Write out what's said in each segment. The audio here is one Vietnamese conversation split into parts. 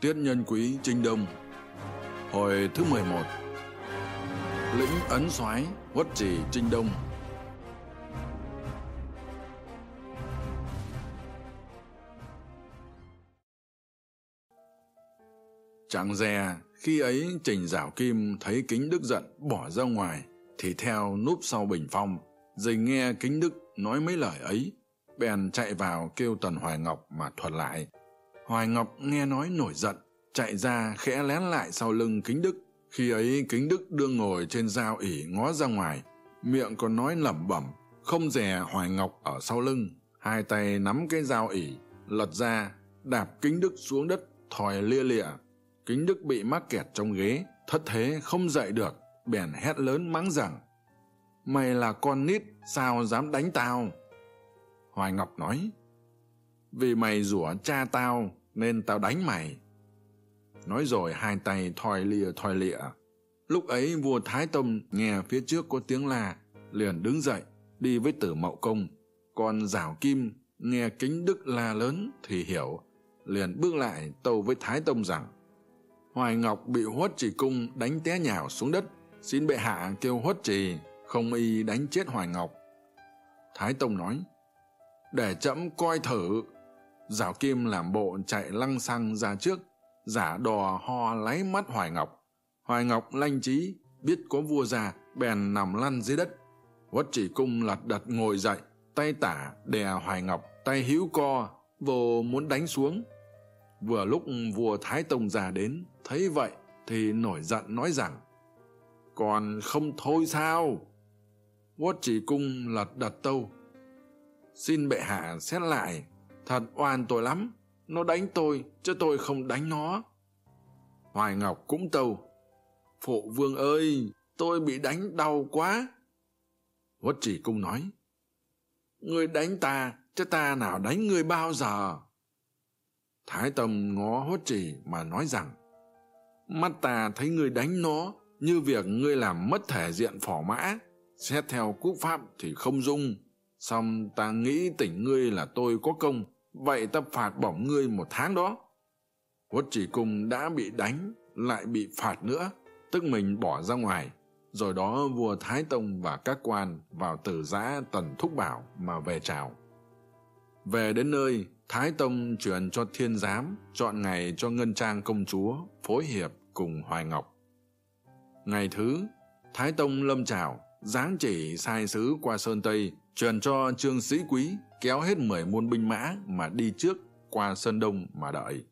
Tiết nhân quý Trinh Đông. Hồi thứ 11 Lĩnh Ấn soái Quất Trì Trinh Đông. Chẳng dè, khi ấy Trình Giảo Kim thấy Kính Đức giận bỏ ra ngoài, thì theo núp sau bình phong dình nghe Kính Đức nói mấy lời ấy, bèn chạy vào kêu Tần Hoài Ngọc mà thuật lại hoài ngọc nghe nói nổi giận, chạy ra khẽ lén lại sau lưng kính đức. Khi ấy, kính đức đương ngồi trên dao ỉ ngó ra ngoài, miệng còn nói lẩm bẩm, không dè hoài ngọc ở sau lưng. Hai tay nắm cái dao ỉ, lật ra, đạp kính đức xuống đất, thòi lia lịa. Kính đức bị mắc kẹt trong ghế, thất thế không dậy được, bèn hét lớn mắng rằng, mày là con nít, sao dám đánh tao? Hoài ngọc nói, vì mày rủa cha tao nên tao đánh mày. Nói rồi hai tay thoi lia thoi lịa. Lúc ấy vua thái tông nghe phía trước có tiếng la, liền đứng dậy, đi với tử mậu công. Còn giảo kim nghe kính đức la lớn thì hiểu, liền bước lại tâu với thái tông rằng, hoài ngọc bị huất trì cung đánh té nhào xuống đất. Xin bệ hạ kêu huất trì không y đánh chết hoài ngọc. Thái tông nói, để trẫm coi thử giảo kim làm bộ chạy lăng xăng ra trước, giả đò ho lấy mắt hoài ngọc. Hoài ngọc lanh trí biết có vua già, bèn nằm lăn dưới đất. Quất chỉ cung lật đật ngồi dậy, tay tả đè hoài ngọc, tay hữu co, vô muốn đánh xuống. Vừa lúc vua thái tông già đến, thấy vậy thì nổi giận nói rằng, còn không thôi sao? Quất chỉ cung lật đật tâu, xin bệ hạ xét lại thật oan tôi lắm. Nó đánh tôi, chứ tôi không đánh nó. Hoài ngọc cũng tâu. Phụ vương ơi, tôi bị đánh đau quá. Huất chỉ cung nói người đánh ta, chứ ta nào đánh người bao giờ? Thái tâm ngó huất chỉ mà nói rằng, mắt ta thấy người đánh nó, như việc người làm mất thể diện phỏ mã. Xét theo quốc pháp thì không dung. Xong ta nghĩ tỉnh ngươi là tôi có công vậy ta phạt bổng ngươi một tháng đó. Quất chỉ cùng đã bị đánh, lại bị phạt nữa, tức mình bỏ ra ngoài. Rồi đó vua thái tông và các quan vào tử giã tần thúc bảo mà về chào. Về đến nơi, thái tông truyền cho thiên giám, chọn ngày cho ngân trang công chúa phối hiệp cùng hoài ngọc. Ngày thứ, thái tông lâm chào, giáng chỉ sai sứ qua sơn tây truyền cho trương sĩ quý kéo hết mười môn binh mã mà đi trước qua sân đông mà đợi.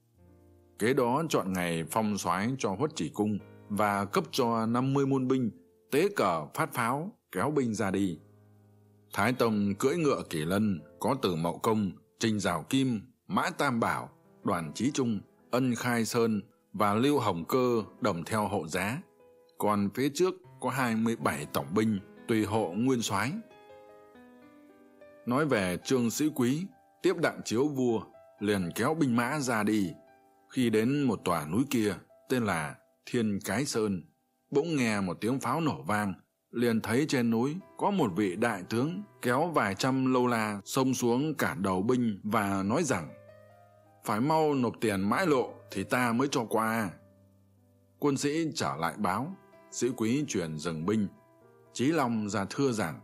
Kế đó chọn ngày phong soái cho huất chỉ cung và cấp cho năm mươi môn binh, tế cờ phát pháo kéo binh ra đi. Thái tông cưỡi ngựa kỷ lân có từ mậu công, trình rào kim, mã tam bảo, đoàn trí trung, ân khai sơn và lưu hồng cơ đồng theo hộ giá. Còn phía trước có hai mươi bảy tổng binh tùy hộ nguyên soái nói về trương sĩ quý, tiếp đặng chiếu vua, liền kéo binh mã ra đi. Khi đến một tòa núi kia, tên là thiên cái sơn, bỗng nghe một tiếng pháo nổ vang, liền thấy trên núi có một vị đại tướng kéo vài trăm lâu la xông xuống cả đầu binh và nói rằng, phải mau nộp tiền mãi lộ thì ta mới cho qua. Quân sĩ trở lại báo, sĩ quý truyền dừng binh. Trí long ra thưa rằng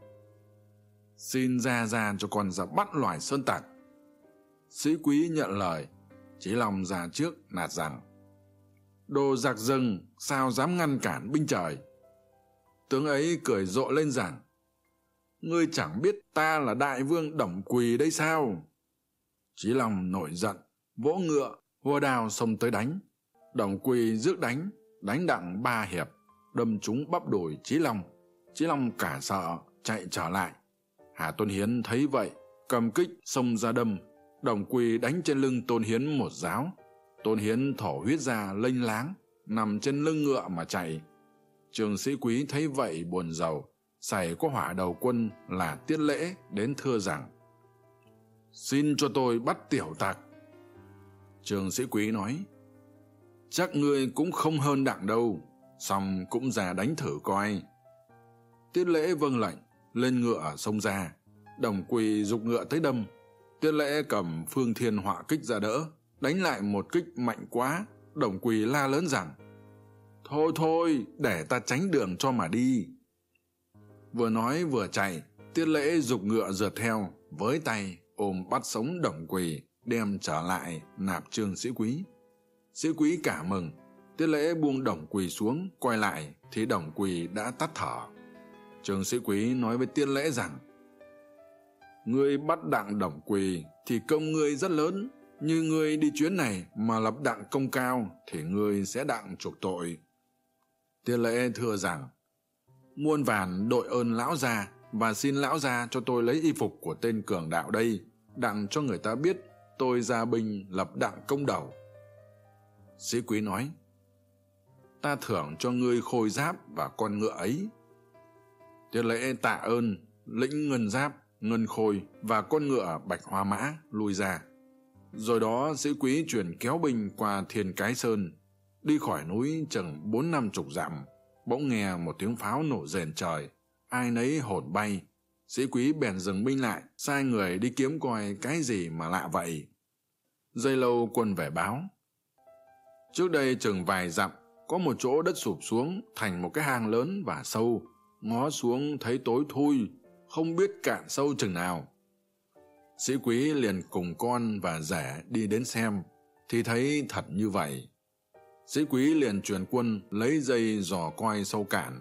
xin ra ra cho con ra bắt loài sơn tặc. Sĩ quý nhận lời trí long ra trước nạt rằng, đồ giặc rừng, sao dám ngăn cản binh trời? Tướng ấy cười rộ lên rằng, ngươi chẳng biết ta là đại vương đổng quỳ đây sao? Chí long nổi giận, vỗ ngựa hua đao xông tới đánh. Đổng quỳ rước đánh đánh đặng ba hiệp, đâm chúng bắp đùi Chí long. Chí long cả sợ, chạy trở lại hà tôn hiến thấy vậy cầm kích xông ra đâm. Đồng quy đánh trên lưng tôn hiến một giáo. Tôn hiến thổ huyết ra lênh láng nằm trên lưng ngựa mà chạy. Trường sĩ quý thấy vậy buồn giàu, xảy có hỏa đầu quân là tiết lễ đến thưa rằng xin cho tôi bắt tiểu tặc. Trường sĩ quý nói chắc ngươi cũng không hơn đặng đâu xong cũng ra đánh thử coi. Tiết lễ vâng lệnh lên ngựa sông ra đồng quỳ dục ngựa tới đâm. Tiết lễ cầm phương thiên họa kích ra đỡ, đánh lại một kích mạnh quá, đồng quỳ la lớn rằng, thôi thôi, để ta tránh đường cho mà đi. Vừa nói vừa chạy, tiết lễ dục ngựa rượt theo, với tay ôm bắt sống đồng quỳ, đem trở lại nạp trương sĩ quý. Sĩ quý cả mừng, tiết lễ buông đồng quỳ xuống, quay lại, thì đồng quỳ đã tắt thở trường sĩ quý nói với tiên lễ rằng ngươi bắt đặng đổng quỳ thì công ngươi rất lớn, như ngươi đi chuyến này mà lập đặng công cao thì ngươi sẽ đặng chuộc tội. Tiên lễ thưa rằng, muôn vàn đội ơn lão già và xin lão già cho tôi lấy y phục của tên cường đạo đây, đặng cho người ta biết tôi ra binh lập đặng công đầu. Sĩ quý nói, ta thưởng cho ngươi khôi giáp và con ngựa ấy tiết lễ tạ ơn, lĩnh ngân giáp, ngân khôi và con ngựa bạch hoa mã lui ra. Rồi đó, sĩ quý chuyển kéo binh qua thiên cái sơn, đi khỏi núi chừng bốn năm chục dặm, bỗng nghe một tiếng pháo nổ rền trời. Ai nấy hồn bay. Sĩ quý bèn dừng binh lại, sai người đi kiếm coi cái gì mà lạ vậy. Dây lâu quân về báo. Trước đây chừng vài dặm, có một chỗ đất sụp xuống thành một cái hang lớn và sâu ngó xuống thấy tối thui, không biết cạn sâu chừng nào. Sĩ quý liền cùng con và rẻ đi đến xem, thì thấy thật như vậy. Sĩ quý liền truyền quân lấy dây dò coi sâu cạn.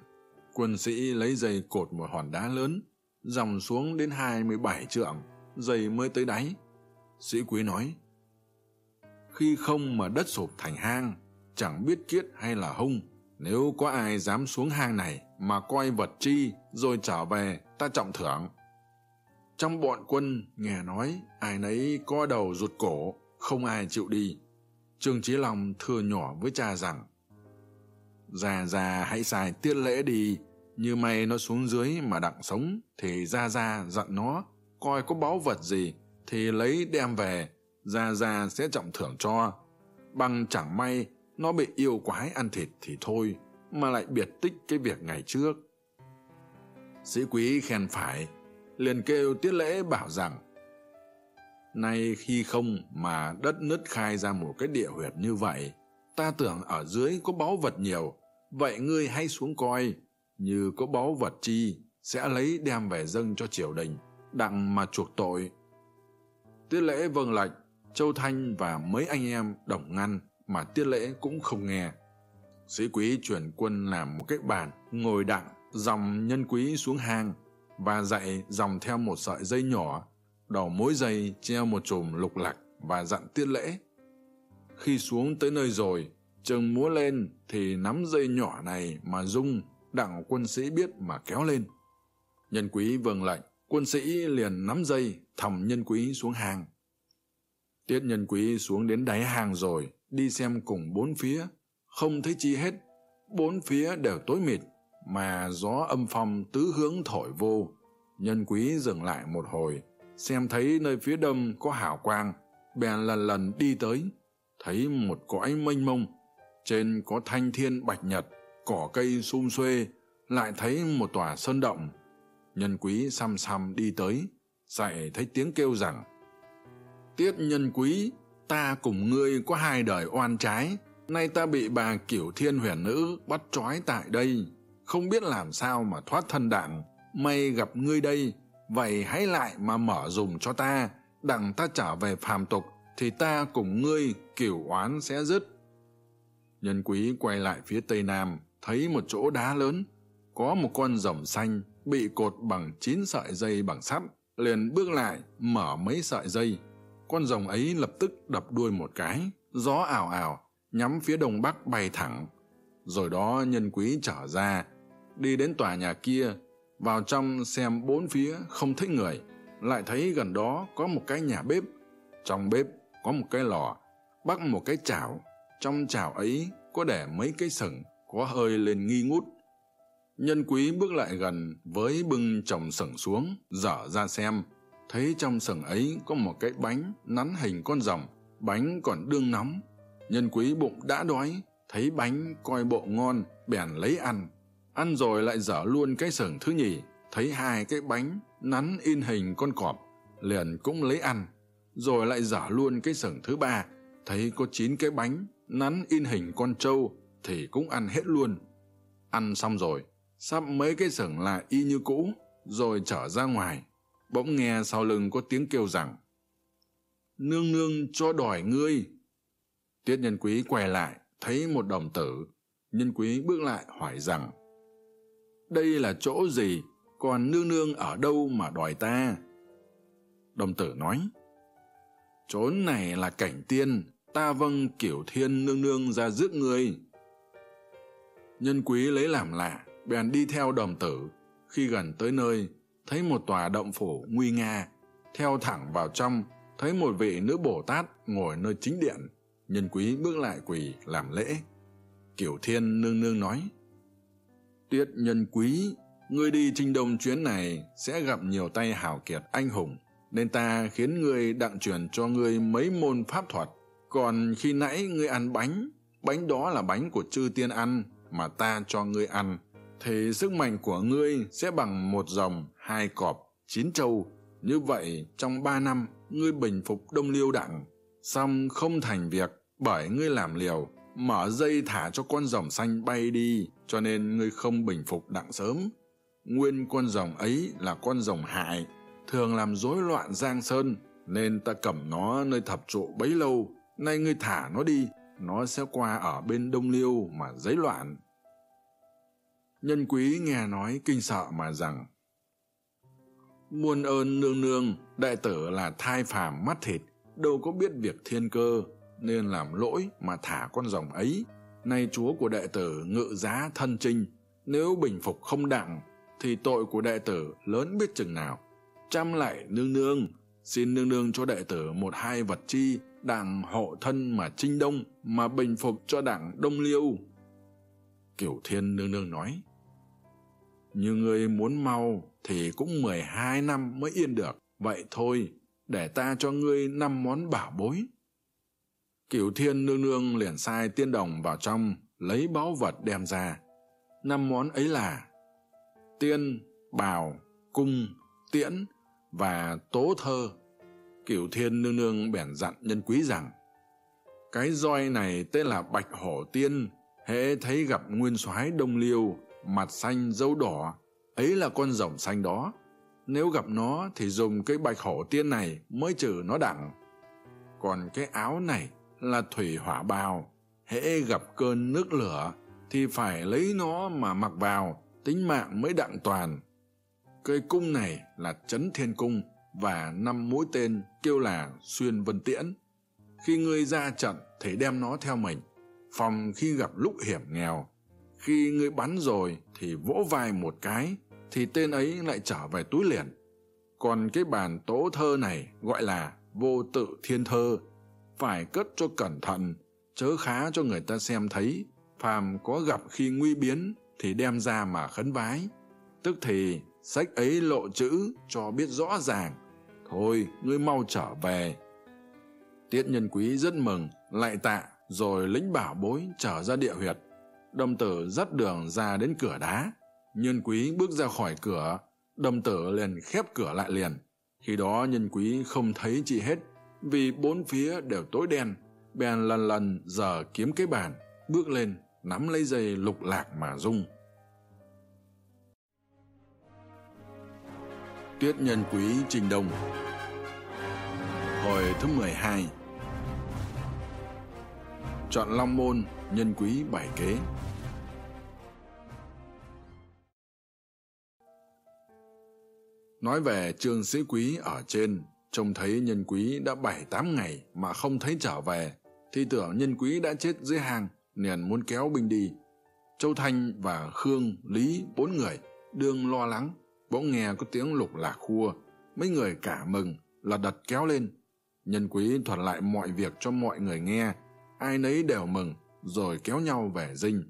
Quân sĩ lấy dây cột một hòn đá lớn, dòng xuống đến hai mươi bảy trượng, dây mới tới đáy. Sĩ quý nói, khi không mà đất sụp thành hang, chẳng biết kiết hay là hung, nếu có ai dám xuống hang này mà coi vật chi, rồi trở về, ta trọng thưởng. Trong bọn quân nghe nói, ai nấy co đầu rụt cổ, không ai chịu đi. Trương chí long thừa nhỏ với cha rằng, già già hãy xài tiết lễ đi, như may nó xuống dưới mà đặng sống, thì ra ra dặn nó, coi có báu vật gì, thì lấy đem về, ra ra sẽ trọng thưởng cho. Bằng chẳng may, nó bị yêu quái ăn thịt thì thôi mà lại biệt tích cái việc ngày trước. Sĩ quý khen phải, liền kêu tiết lễ bảo rằng, nay khi không mà đất nứt khai ra một cái địa huyệt như vậy, ta tưởng ở dưới có báu vật nhiều, vậy ngươi hay xuống coi, như có báu vật chi sẽ lấy đem về dâng cho triều đình, đặng mà chuộc tội. Tiết lễ vâng lệnh, châu thanh và mấy anh em đồng ngăn mà tiết lễ cũng không nghe sĩ quý chuyển quân làm một cái bàn ngồi đặng dòng nhân quý xuống hang và dạy dòng theo một sợi dây nhỏ đầu mỗi dây treo một chùm lục lạc và dặn tiết lễ. Khi xuống tới nơi rồi, chừng múa lên thì nắm dây nhỏ này mà rung, đặng quân sĩ biết mà kéo lên. Nhân quý vâng lệnh, quân sĩ liền nắm dây thầm nhân quý xuống hang tiết nhân quý xuống đến đáy hàng rồi, đi xem cùng bốn phía không thấy chi hết, bốn phía đều tối mịt, mà gió âm phong tứ hướng thổi vô. Nhân quý dừng lại một hồi, xem thấy nơi phía đông có hào quang, bèn lần lần đi tới. Thấy một cõi mênh mông, trên có thanh thiên bạch nhật, cỏ cây xum xuê, lại thấy một tòa sơn động. Nhân quý xăm xăm đi tới, dạy thấy tiếng kêu rằng, tiết nhân quý, ta cùng ngươi có hai đời oan trái nay ta bị bà kiểu thiên huyền nữ bắt trói tại đây, không biết làm sao mà thoát thân đặng may gặp ngươi đây, vậy hãy lại mà mở dùng cho ta. Đặng ta trở về phàm tục, thì ta cùng ngươi kiểu oán sẽ dứt. Nhân quý quay lại phía tây nam, thấy một chỗ đá lớn. Có một con rồng xanh bị cột bằng chín sợi dây bằng sắt, liền bước lại mở mấy sợi dây. Con rồng ấy lập tức đập đuôi một cái, gió ảo ảo nhắm phía đông bắc bay thẳng. Rồi đó nhân quý trở ra, đi đến tòa nhà kia, vào trong xem bốn phía không thấy người. Lại thấy gần đó có một cái nhà bếp. Trong bếp có một cái lò, bắt một cái chảo. Trong chảo ấy có để mấy cái sừng, có hơi lên nghi ngút. Nhân quý bước lại gần với bưng chồng sừng xuống, dở ra xem. Thấy trong sừng ấy có một cái bánh nắn hình con rồng, bánh còn đương nóng nhân quý bụng đã đói, thấy bánh coi bộ ngon, bèn lấy ăn. Ăn rồi lại dở luôn cái sừng thứ nhì, thấy hai cái bánh nắn in hình con cọp, liền cũng lấy ăn. Rồi lại dở luôn cái sừng thứ ba, thấy có chín cái bánh nắn in hình con trâu thì cũng ăn hết luôn. Ăn xong rồi, sắp mấy cái sừng lại y như cũ, rồi trở ra ngoài. Bỗng nghe sau lưng có tiếng kêu rằng, nương nương cho đòi ngươi. Tiết nhân quý quay lại, thấy một đồng tử. Nhân quý bước lại hỏi rằng, Đây là chỗ gì, còn nương nương ở đâu mà đòi ta? Đồng tử nói, Chốn này là cảnh tiên, ta vâng kiểu thiên nương nương ra giữa người Nhân quý lấy làm lạ, bèn đi theo đồng tử. Khi gần tới nơi, thấy một tòa động phủ nguy nga, theo thẳng vào trong, thấy một vị nữ Bồ Tát ngồi nơi chính điện nhân quý bước lại quỳ làm lễ. Kiểu thiên nương nương nói tiết nhân quý, ngươi đi trinh đông chuyến này sẽ gặp nhiều tay hào kiệt anh hùng, nên ta khiến ngươi đặng truyền cho ngươi mấy môn pháp thuật. Còn khi nãy ngươi ăn bánh bánh đó là bánh của chư tiên ăn mà ta cho ngươi ăn. Thì sức mạnh của ngươi sẽ bằng một dòng, hai cọp, chín trâu. Như vậy trong ba năm, ngươi bình phục đông liêu đặng, xong không thành việc bởi ngươi làm liều, mở dây thả cho con rồng xanh bay đi, cho nên ngươi không bình phục đặng sớm. Nguyên con rồng ấy là con rồng hại, thường làm rối loạn giang sơn, nên ta cầm nó nơi thập trụ bấy lâu. Nay ngươi thả nó đi, nó sẽ qua ở bên đông liêu mà dấy loạn. Nhân quý nghe nói kinh sợ mà rằng, muôn ơn nương nương, đại tử là thai phàm mắt thịt, đâu có biết việc thiên cơ nên làm lỗi mà thả con rồng ấy. Nay chúa của đệ tử ngự giá thân trinh nếu bình phục không đặng, thì tội của đệ tử lớn biết chừng nào. Trăm lại nương nương, xin nương nương cho đệ tử một hai vật chi đặng hộ thân mà chinh đông, mà bình phục cho đảng đông liêu. Kiểu thiên nương nương nói, như ngươi muốn mau thì cũng mười hai năm mới yên được. Vậy thôi, để ta cho ngươi năm món bảo bối cửu thiên nương nương liền sai tiên đồng vào trong, lấy báu vật đem ra. Năm món ấy là tiên, bào, cung, tiễn và tố thơ. Cửu thiên nương nương bèn dặn nhân quý rằng, cái roi này tên là bạch hổ tiên, hễ thấy gặp nguyên soái đông liêu, mặt xanh dấu đỏ, ấy là con rồng xanh đó. Nếu gặp nó thì dùng cái bạch hổ tiên này mới trừ nó đặng. Còn cái áo này là thủy hỏa bào. Hễ gặp cơn nước lửa thì phải lấy nó mà mặc vào, tính mạng mới đặng toàn. Cây cung này là chấn thiên cung và năm mũi tên kêu là xuyên vân tiễn. Khi ngươi ra trận thì đem nó theo mình, phòng khi gặp lúc hiểm nghèo. Khi ngươi bắn rồi thì vỗ vai một cái thì tên ấy lại trở về túi liền. Còn cái bản tố thơ này gọi là vô tự thiên thơ phải cất cho cẩn thận, chớ khá cho người ta xem thấy. Phàm có gặp khi nguy biến thì đem ra mà khấn vái. Tức thì sách ấy lộ chữ cho biết rõ ràng. Thôi, ngươi mau trở về. Tiết nhân quý rất mừng, lại tạ, rồi lĩnh bảo bối trở ra địa huyệt. Đâm tử dắt đường ra đến cửa đá. Nhân quý bước ra khỏi cửa đâm tử liền khép cửa lại liền. Khi đó nhân quý không thấy chị hết vì bốn phía đều tối đen, bèn lần lần giờ kiếm cái bàn, bước lên, nắm lấy dây lục lạc mà rung. Tuyết nhân quý trình đông hồi thứ mười hai. Chọn long môn, nhân quý bảy kế. Nói về trương sĩ quý ở trên trông thấy nhân quý đã bảy tám ngày mà không thấy trở về, thì tưởng nhân quý đã chết dưới hang liền muốn kéo binh đi. Châu thanh và khương, lý bốn người đương lo lắng, bỗng nghe có tiếng lục lạc khua, mấy người cả mừng, là đặt kéo lên. Nhân quý thuật lại mọi việc cho mọi người nghe, ai nấy đều mừng, rồi kéo nhau về dinh.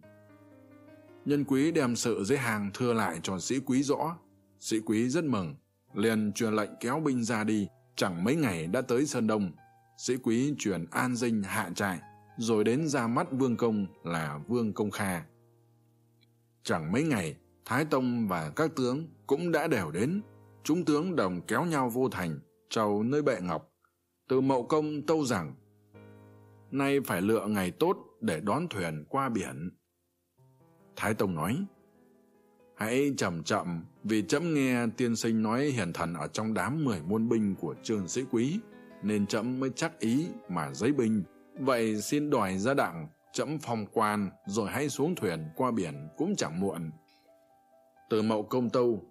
Nhân quý đem sự dưới hàng thưa lại cho sĩ quý rõ. Sĩ quý rất mừng, liền truyền lệnh kéo binh ra đi chẳng mấy ngày đã tới sơn đông, sĩ quý truyền an dinh hạ trại, rồi đến ra mắt vương công là vương công kha. Chẳng mấy ngày, thái tông và các tướng cũng đã đều đến. Chúng tướng đồng kéo nhau vô thành, trầu nơi bệ ngọc, từ mậu công tâu rằng nay phải lựa ngày tốt để đón thuyền qua biển. Thái tông nói hãy chậm chậm, vì chậm nghe tiên sinh nói hiền thần ở trong đám mười muôn binh của trương sĩ quý, nên chậm mới chắc ý mà giấy binh. Vậy xin đòi ra đặng chậm phong quan, rồi hãy xuống thuyền qua biển cũng chẳng muộn. Từ mậu công tâu,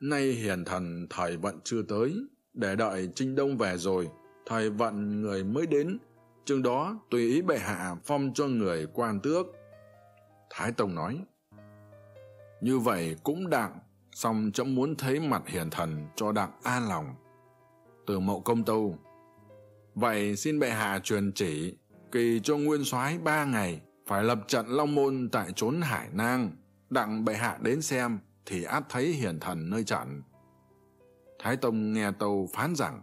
nay hiền thần thời vận chưa tới, để đợi trinh đông về rồi, thời vận người mới đến. Chừng đó tùy ý bệ hạ phong cho người quan tước. Thái tông nói như vậy cũng đặng song trẫm muốn thấy mặt hiền thần cho đặng an lòng. Từ mậu công tâu, vậy xin bệ hạ truyền chỉ, kỳ cho nguyên soái ba ngày, phải lập trận long môn tại trốn hải nang. Đặng bệ hạ đến xem, thì át thấy hiền thần nơi trận. Thái tông nghe tâu phán rằng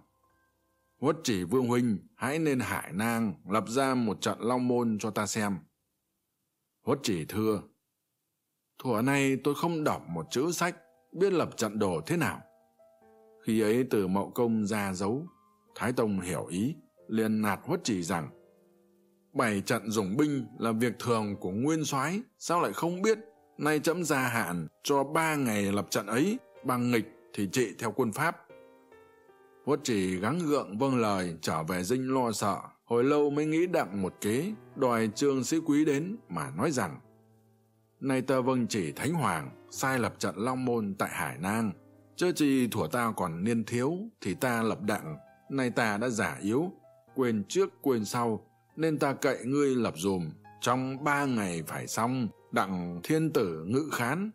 huất chỉ vương huynh, hãy nên hải nang lập ra một trận long môn cho ta xem. Huất chỉ thưa thuở nay tôi không đọc một chữ sách biết lập trận đồ thế nào. Khi ấy từ mậu công ra dấu, thái tông hiểu ý, liền nạt huất chỉ rằng, bảy trận dùng binh là việc thường của nguyên soái, sao lại không biết? Nay trẫm gia hạn cho ba ngày lập trận ấy, bằng nghịch thì trị theo quân pháp. Huất chỉ gắng gượng vâng lời, trở về dinh lo sợ. Hồi lâu mới nghĩ đặng một kế, đòi trương sĩ quý đến mà nói rằng nay ta vâng chỉ thánh hoàng, sai lập trận long môn tại hải nang. Chớ chi thủa ta còn niên thiếu, thì ta lập đặng. Nay ta đã giả yếu, quên trước quên sau, nên ta cậy ngươi lập dùm. Trong ba ngày phải xong, đặng thiên tử ngự khán.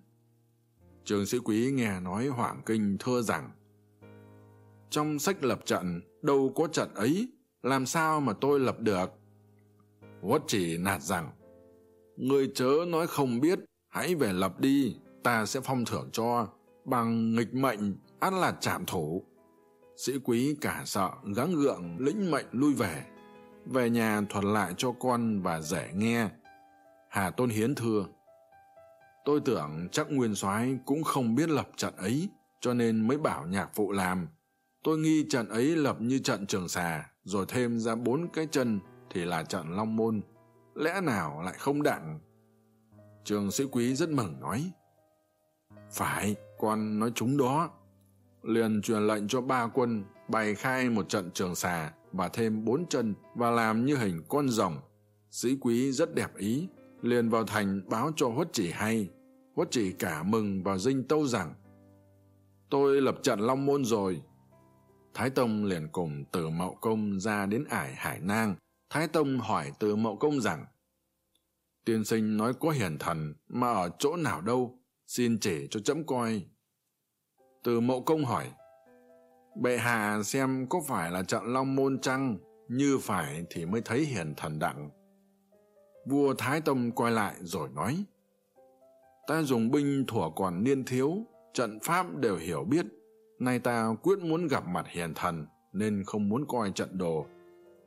Trường sĩ quý nghe nói hoảng kinh thưa rằng, trong sách lập trận, đâu có trận ấy, làm sao mà tôi lập được? Quất chỉ nạt rằng người chớ nói không biết, hãy về lập đi, ta sẽ phong thưởng cho, bằng nghịch mệnh ăn là chạm thủ sĩ quý cả sợ gắng gượng, lĩnh mệnh lui về. Về nhà thuật lại cho con và rể nghe. Hà tôn hiến thưa, tôi tưởng chắc nguyên soái cũng không biết lập trận ấy, cho nên mới bảo nhạc phụ làm. Tôi nghi trận ấy lập như trận trường xà, rồi thêm ra bốn cái chân thì là trận long môn lẽ nào lại không đặn trường sĩ quý rất mừng nói. Phải con nói chúng đó. Liền truyền lệnh cho ba quân bày khai một trận trường xà và thêm bốn chân và làm như hình con rồng. Sĩ quý rất đẹp ý, liền vào thành báo cho huất chỉ hay. Huất chỉ cả mừng và dinh tâu rằng, tôi lập trận long môn rồi. Thái tông liền cùng từ mậu công ra đến ải hải nang thái tông hỏi từ mậu công rằng, tiên sinh nói có hiển thần mà ở chỗ nào đâu, xin chỉ cho trẫm coi. Từ mậu công hỏi, bệ hạ xem có phải là trận long môn Trăng? như phải thì mới thấy hiển thần đặng. Vua thái tông quay lại rồi nói, ta dùng binh thủa còn niên thiếu, trận pháp đều hiểu biết. Nay ta quyết muốn gặp mặt hiền thần nên không muốn coi trận đồ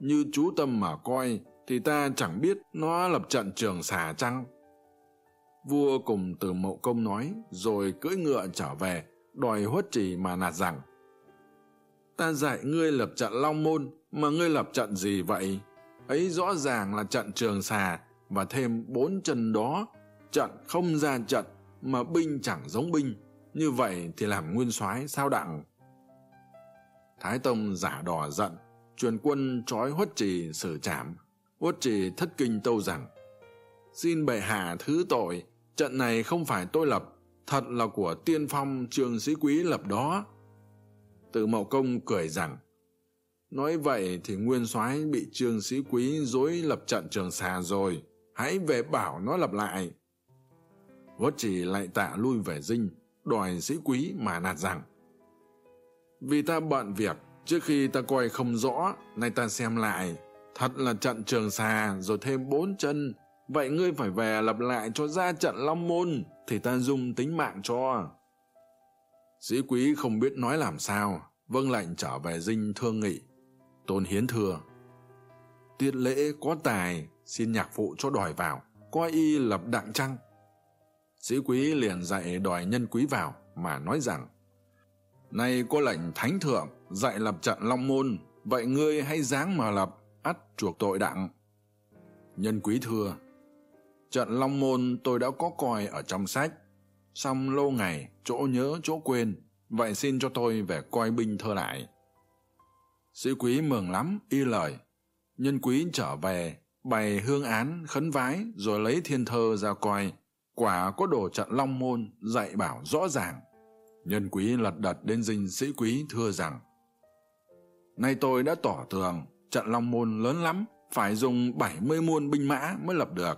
như chú tâm mà coi, thì ta chẳng biết nó lập trận trường xà chăng vua cùng từ mậu công nói, rồi cưỡi ngựa trở về, đòi huất trì mà nạt rằng, ta dạy ngươi lập trận long môn, mà ngươi lập trận gì vậy? Ấy rõ ràng là trận trường xà, và thêm bốn chân đó, trận không ra trận, mà binh chẳng giống binh. Như vậy thì làm nguyên soái sao đặng? Thái tông giả đò giận truyền quân trói huất trì xử trảm. Huất trì thất kinh tâu rằng, xin bệ hạ thứ tội, trận này không phải tôi lập, thật là của tiên phong trường sĩ quý lập đó. Từ mậu công cười rằng, nói vậy thì nguyên soái bị trường sĩ quý dối lập trận trường xà rồi, hãy về bảo nó lập lại. Huất trì lại tạ lui về dinh, đòi sĩ quý mà nạt rằng, vì ta bận việc Trước khi ta coi không rõ, nay ta xem lại. Thật là trận trường xà, rồi thêm bốn chân. Vậy ngươi phải về lập lại cho ra trận Long Môn, thì ta dùng tính mạng cho. Sĩ quý không biết nói làm sao, vâng lệnh trở về dinh thương nghị. Tôn Hiến thừa, tiết lễ có tài, xin nhạc phụ cho đòi vào, coi y lập đặng trăng. Sĩ quý liền dạy đòi nhân quý vào, mà nói rằng, Nay có lệnh thánh thượng, dạy lập trận long môn, vậy ngươi hay dáng mà lập ắt chuộc tội đặng nhân quý thưa, trận long môn tôi đã có coi ở trong sách. Xong lâu ngày, chỗ nhớ, chỗ quên, vậy xin cho tôi về coi binh thơ lại. Sĩ quý mừng lắm, y lời. Nhân quý trở về, bày hương án, khấn vái, rồi lấy thiên thơ ra coi. Quả có đồ trận long môn dạy bảo rõ ràng. Nhân quý lật đật đến dinh sĩ quý thưa rằng nay tôi đã tỏ tường, trận long môn lớn lắm, phải dùng bảy mươi muôn binh mã mới lập được.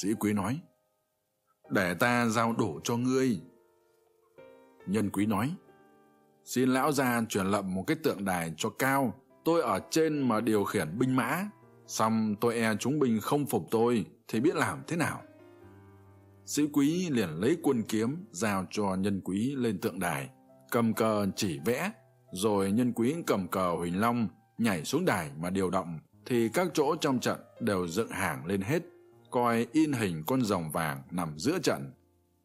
Sĩ quý nói, để ta giao đổ cho ngươi. Nhân quý nói, xin lão gia chuyển lậm một cái tượng đài cho cao, tôi ở trên mà điều khiển binh mã, xong tôi e chúng binh không phục tôi, thì biết làm thế nào? Sĩ quý liền lấy quân kiếm giao cho nhân quý lên tượng đài, cầm cờ chỉ vẽ rồi nhân quý cầm cờ huỳnh long nhảy xuống đài mà điều động, thì các chỗ trong trận đều dựng hàng lên hết, coi in hình con rồng vàng nằm giữa trận.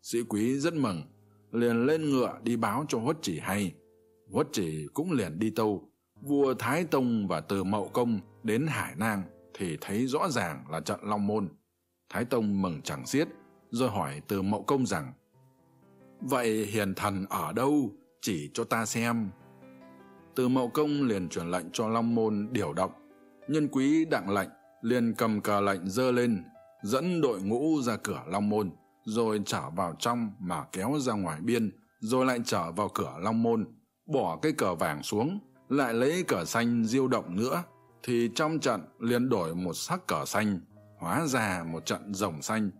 Sĩ quý rất mừng, liền lên ngựa đi báo cho huất chỉ hay. Huất chỉ cũng liền đi tâu. Vua thái tông và từ mậu công đến hải nang thì thấy rõ ràng là trận long môn. Thái tông mừng chẳng xiết, rồi hỏi từ mậu công rằng, vậy hiền thần ở đâu? Chỉ cho ta xem từ mậu công liền truyền lệnh cho long môn điều động. Nhân quý đặng lệnh, liền cầm cờ lệnh dơ lên, dẫn đội ngũ ra cửa long môn, rồi trả vào trong mà kéo ra ngoài biên, rồi lại trở vào cửa long môn, bỏ cái cờ vàng xuống, lại lấy cờ xanh diêu động nữa. Thì trong trận liền đổi một sắc cờ xanh, hóa ra một trận rồng xanh.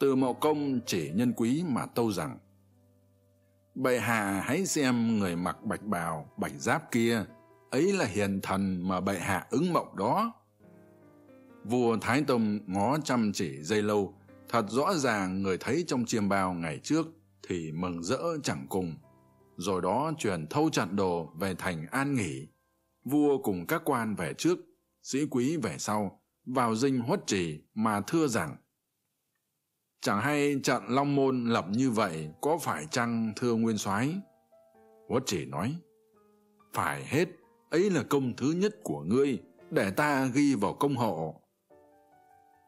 Từ mậu công chỉ nhân quý mà tâu rằng bệ hạ hãy xem người mặc bạch bào, bạch giáp kia. Ấy là hiền thần mà bệ hạ ứng mộng đó. Vua thái tông ngó chăm chỉ dây lâu. Thật rõ ràng người thấy trong chiêm bao ngày trước thì mừng rỡ chẳng cùng. Rồi đó truyền thâu chặn đồ về thành an nghỉ. Vua cùng các quan về trước, sĩ quý về sau, vào dinh huất trì mà thưa rằng chẳng hay trận long môn lập như vậy, có phải chăng, thưa nguyên soái? Quất chỉ nói, phải hết, ấy là công thứ nhất của ngươi, để ta ghi vào công hộ.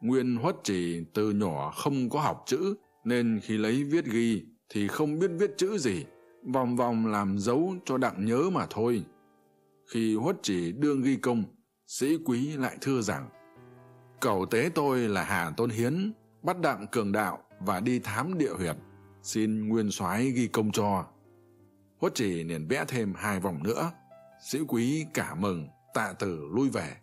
Nguyên huất chỉ từ nhỏ không có học chữ, nên khi lấy viết ghi thì không biết viết chữ gì, vòng vòng làm dấu cho đặng nhớ mà thôi. Khi huất chỉ đương ghi công, sĩ quý lại thưa rằng cầu tế tôi là hà tôn hiến bắt đặng cường đạo và đi thám địa huyệt, xin nguyên soái ghi công cho. Hốt chỉ liền vẽ thêm hai vòng nữa. Sĩ quý cả mừng, tạ tử lui về.